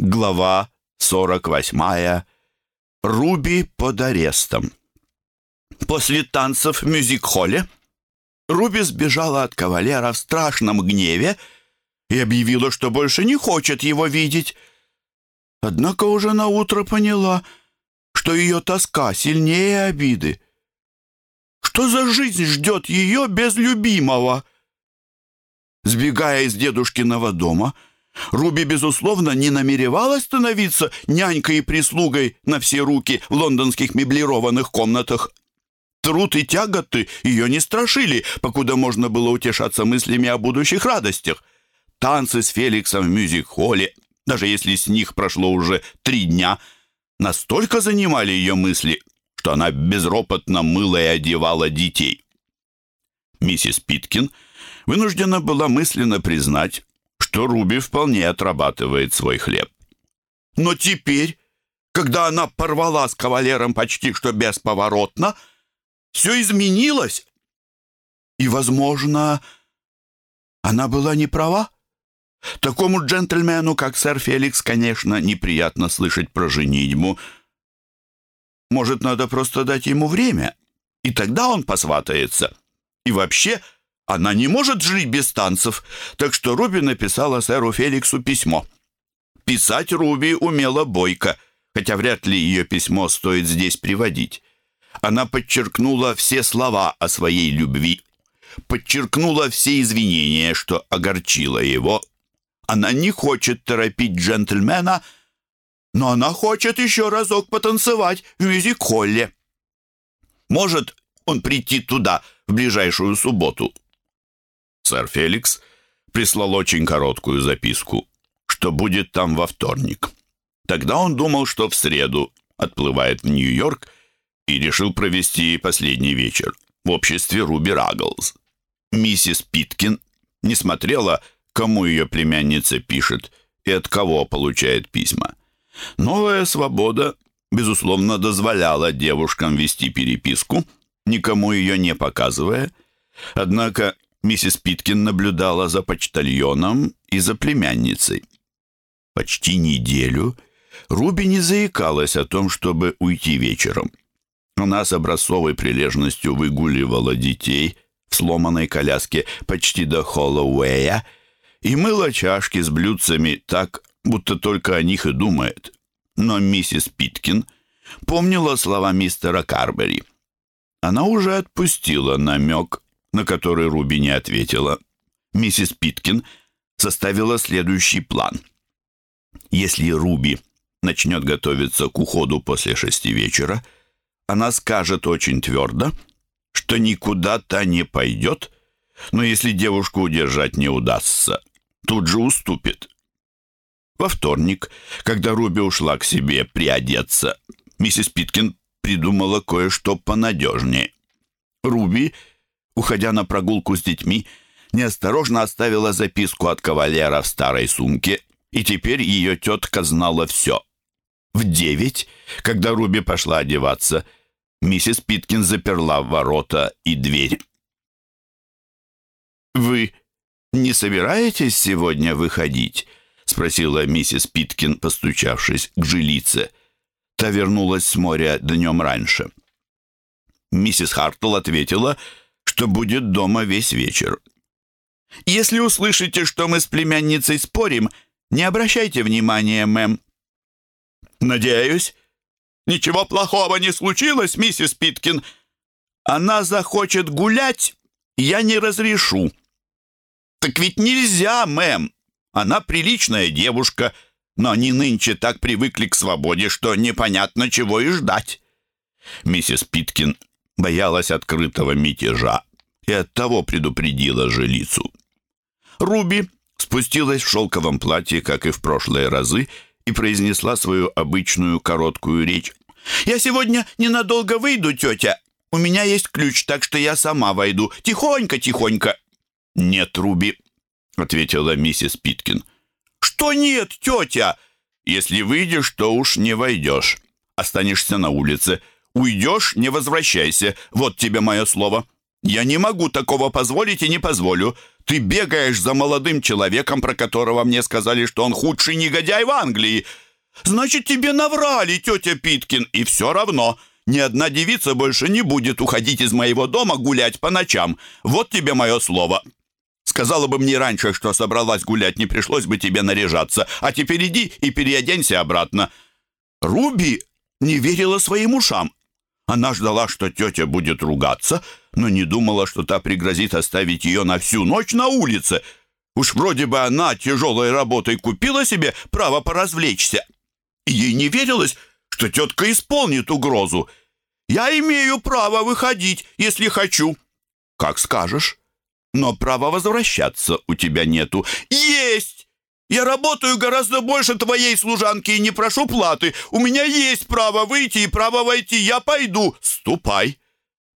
Глава 48. Руби под арестом. После танцев в мюзик-холле Руби сбежала от кавалера в страшном гневе и объявила, что больше не хочет его видеть. Однако уже наутро поняла, что ее тоска сильнее обиды. Что за жизнь ждет ее без любимого? Сбегая из дедушкиного дома, Руби, безусловно, не намеревалась становиться нянькой и прислугой на все руки в лондонских меблированных комнатах. Труд и тяготы ее не страшили, покуда можно было утешаться мыслями о будущих радостях. Танцы с Феликсом в мюзик-холле, даже если с них прошло уже три дня, настолько занимали ее мысли, что она безропотно мыла и одевала детей. Миссис Питкин вынуждена была мысленно признать, что Руби вполне отрабатывает свой хлеб. Но теперь, когда она порвала с кавалером почти что бесповоротно, все изменилось. И, возможно, она была не права. Такому джентльмену, как сэр Феликс, конечно, неприятно слышать про женитьбу. Может, надо просто дать ему время, и тогда он посватается. И вообще, она не может жить без танцев, так что Руби написала сэру Феликсу письмо. Писать Руби умела бойко, хотя вряд ли ее письмо стоит здесь приводить. Она подчеркнула все слова о своей любви, подчеркнула все извинения, что огорчило его. Она не хочет торопить джентльмена, но она хочет еще разок потанцевать в мюзик-холле. Может он прийти туда в ближайшую субботу? Сэр Феликс прислал очень короткую записку, что будет там во вторник. Тогда он думал, что в среду отплывает в Нью-Йорк и решил провести последний вечер в обществе Руби Рагглз. Миссис Питкин не смотрела, кому ее племянница пишет и от кого получает письма. Новая свобода, безусловно, дозволяла девушкам вести переписку, никому ее не показывая. Однако миссис Питкин наблюдала за почтальоном и за племянницей. Почти неделю Руби не заикалась о том, чтобы уйти вечером. Она с образцовой прилежностью выгуливала детей в сломанной коляске почти до Холлоуэя и мыла чашки с блюдцами так, будто только о них и думает. Но миссис Питкин помнила слова мистера Карбери. Она уже отпустила намек, на который Руби не ответила. Миссис Питкин составила следующий план. Если Руби начнет готовиться к уходу после шести вечера, она скажет очень твердо, что никуда-то не пойдет, но если девушку удержать не удастся, тут же уступит. Во вторник, когда Руби ушла к себе приодеться, миссис Питкин придумала кое-что понадежнее. Руби, уходя на прогулку с детьми, неосторожно оставила записку от кавалера в старой сумке, и теперь ее тетка знала все. В девять, когда Руби пошла одеваться, Миссис Питкин заперла ворота и дверь. «Вы не собираетесь сегодня выходить?» — спросила миссис Питкин, постучавшись к жилице. Та вернулась с моря днем раньше. Миссис Хартл ответила, что будет дома весь вечер. «Если услышите, что мы с племянницей спорим, не обращайте внимания, мэм». «Надеюсь, Ничего плохого не случилось, миссис Питкин. Она захочет гулять, я не разрешу. Так ведь нельзя, мэм. Она приличная девушка, но они нынче так привыкли к свободе, что непонятно, чего и ждать. Миссис Питкин боялась открытого мятежа и оттого предупредила жилицу. Руби спустилась в шелковом платье, как и в прошлые разы, и произнесла свою обычную короткую речь. «Я сегодня ненадолго выйду, тетя. У меня есть ключ, так что я сама войду. Тихонько, тихонько». «Нет, Руби», — ответила миссис Питкин. «Что нет, тетя? Если выйдешь, то уж не войдешь. Останешься на улице. Уйдешь, не возвращайся. Вот тебе мое слово». Я не могу такого позволить и не позволю. Ты бегаешь за молодым человеком, про которого мне сказали, что он худший негодяй в Англии. Значит, тебе наврали, тетя Питкин, и все равно. Ни одна девица больше не будет уходить из моего дома гулять по ночам. Вот тебе мое слово. Сказала бы мне раньше, что собралась гулять, не пришлось бы тебе наряжаться. А теперь иди и переоденься обратно». Руби не верила своим ушам. Она ждала, что тетя будет ругаться, но не думала, что та пригрозит оставить ее на всю ночь на улице. Уж вроде бы она тяжелой работой купила себе право поразвлечься. Ей не верилось, что тетка исполнит угрозу. «Я имею право выходить, если хочу». «Как скажешь. Но права возвращаться у тебя нету». «Есть! Я работаю гораздо больше твоей служанки и не прошу платы. У меня есть право выйти и право войти. Я пойду. Ступай.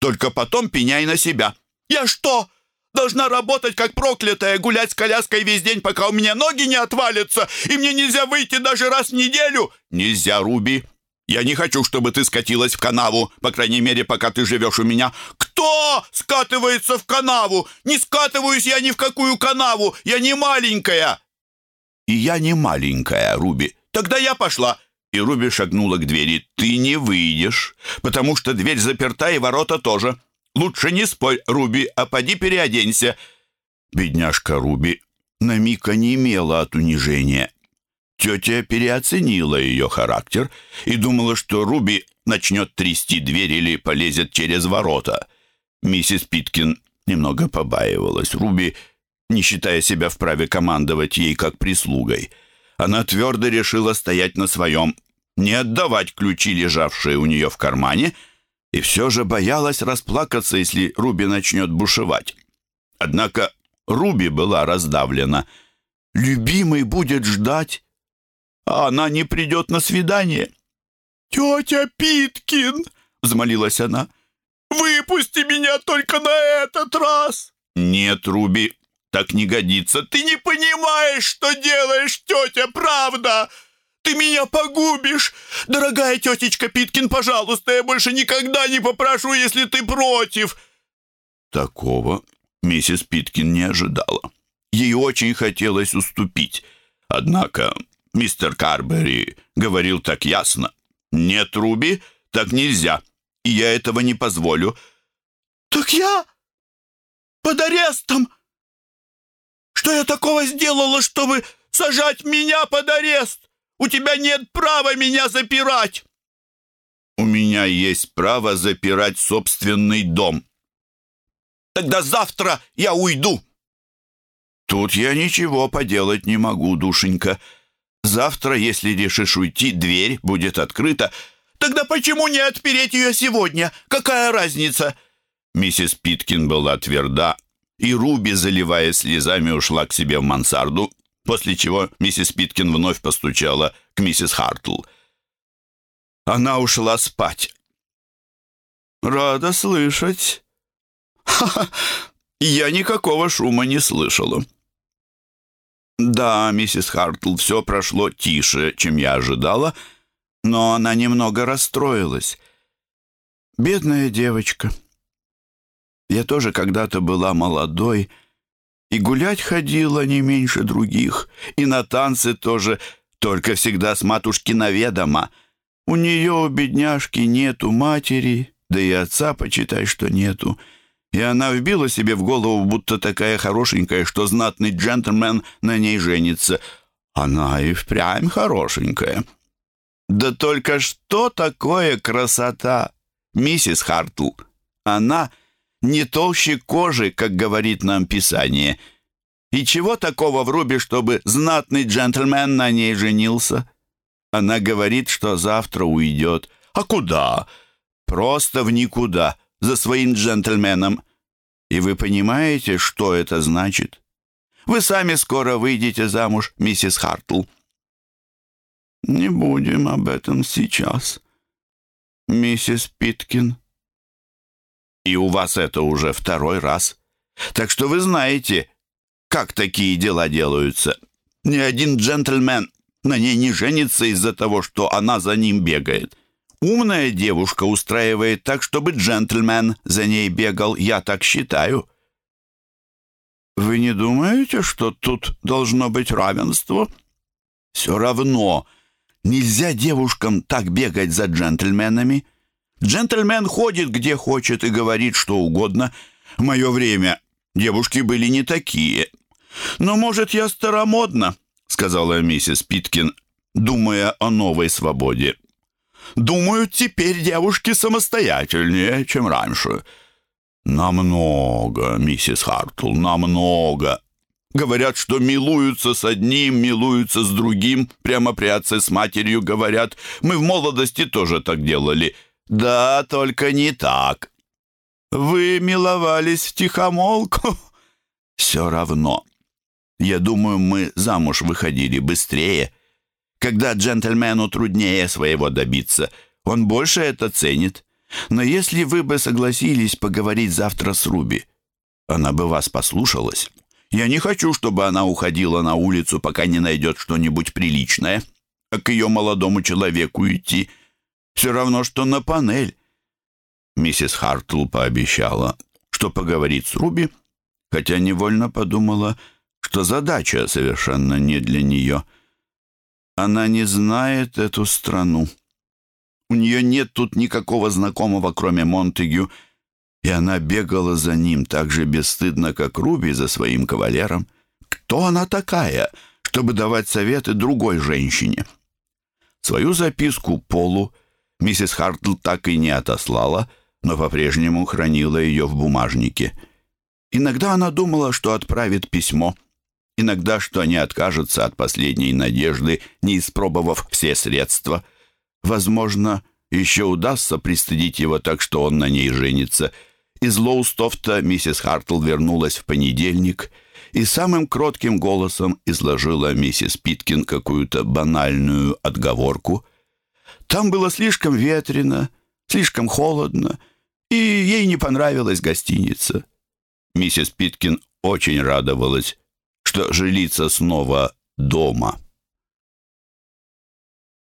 Только потом пеняй на себя. Я что, должна работать как проклятая, гулять с коляской весь день, пока у меня ноги не отвалятся, и мне нельзя выйти даже раз в неделю? Нельзя, Руби. Я не хочу, чтобы ты скатилась в канаву, по крайней мере, пока ты живешь у меня. Кто скатывается в канаву? Не скатываюсь я ни в какую канаву. Я не маленькая. И я не маленькая, Руби. Тогда я пошла. И Руби шагнула к двери. Ты не выйдешь, потому что дверь заперта и ворота тоже. Лучше не спорь, Руби, а поди переоденься. Бедняжка Руби на миг онемела от унижения. Тетя переоценила ее характер и думала, что Руби начнет трясти дверь или полезет через ворота. Миссис Питкин немного побаивалась. Руби не считая себя вправе командовать ей как прислугой. Она твердо решила стоять на своем, не отдавать ключи, лежавшие у нее в кармане, и все же боялась расплакаться, если Руби начнет бушевать. Однако Руби была раздавлена. «Любимый будет ждать, а она не придет на свидание». «Тетя Питкин!» — взмолилась она. «Выпусти меня только на этот раз!» «Нет, Руби, так не годится. Ты не понимаешь, что делаешь, тетя, правда? Ты меня погубишь. Дорогая тетечка Питкин, пожалуйста, я больше никогда не попрошу, если ты против. Такого миссис Питкин не ожидала. Ей очень хотелось уступить. Однако мистер Карбери говорил так ясно. «Нет, Руби, так нельзя, и я этого не позволю». «Так я под арестом!» Что я такого сделала, чтобы сажать меня под арест? У тебя нет права меня запирать!» «У меня есть право запирать собственный дом». «Тогда завтра я уйду». «Тут я ничего поделать не могу, душенька. Завтра, если решишь уйти, дверь будет открыта. Тогда почему не отпереть ее сегодня? Какая разница?» Миссис Питкин была тверда и Руби, заливая слезами, ушла к себе в мансарду, после чего миссис Питкин вновь постучала к миссис Хартл. Она ушла спать. «Рада слышать». «Ха-ха! Я никакого шума не слышала». «Да, миссис Хартл, все прошло тише, чем я ожидала, но она немного расстроилась. Бедная девочка». Я тоже когда-то была молодой, и гулять ходила не меньше других, и на танцы тоже, только всегда с матушки наведома. У нее, у бедняжки, нету матери, да и отца, почитай, что нету. И она вбила себе в голову, будто такая хорошенькая, что знатный джентльмен на ней женится. Она и впрямь хорошенькая. Да только что такое красота, миссис Хартл? Она не толще кожи, как говорит нам Писание. И чего такого в Рубе, чтобы знатный джентльмен на ней женился? Она говорит, что завтра уйдет. А куда? Просто в никуда, за своим джентльменом. И вы понимаете, что это значит? Вы сами скоро выйдете замуж, миссис Хартл. Не будем об этом сейчас, миссис Питкин. И у вас это уже второй раз. Так что вы знаете, как такие дела делаются. Ни один джентльмен на ней не женится из-за того, что она за ним бегает. Умная девушка устраивает так, чтобы джентльмен за ней бегал, я так считаю. Вы не думаете, что тут должно быть равенство? Все равно нельзя девушкам так бегать за джентльменами. Джентльмен ходит где хочет и говорит что угодно. В мое время девушки были не такие. Но, может, я старомодна, сказала миссис Питкин, думая о новой свободе. Думаю, теперь девушки самостоятельнее, чем раньше. Намного, миссис Хартл, намного. Говорят, что милуются с одним, милуются с другим. Прямо при отце с матерью говорят. Мы в молодости тоже так делали. Да, только не так. Вы миловались в тихомолку? Все равно. Я думаю, мы замуж выходили быстрее. Когда джентльмену труднее своего добиться, он больше это ценит. Но если вы бы согласились поговорить завтра с Руби, она бы вас послушалась. Я не хочу, чтобы она уходила на улицу, пока не найдет что-нибудь приличное. А к ее молодому человеку идти все равно, что на панель. Миссис Хартл пообещала, что поговорит с Руби, хотя невольно подумала, что задача совершенно не для нее — она не знает эту страну. У нее нет тут никакого знакомого, кроме Монтегю, и она бегала за ним так же бесстыдно, как Руби за своим кавалером. Кто она такая, чтобы давать советы другой женщине? Свою записку Полу миссис Хартл так и не отослала, но по-прежнему хранила ее в бумажнике. Иногда она думала, что отправит письмо — Иногда, что они откажутся от последней надежды, не испробовав все средства. Возможно, еще удастся пристыдить его так, что он на ней женится. Из Лоустофта миссис Хартл вернулась в понедельник и самым кротким голосом изложила миссис Питкин какую-то банальную отговорку. Там было слишком ветрено, слишком холодно, и ей не понравилась гостиница. Миссис Питкин очень радовалась что жилица снова дома.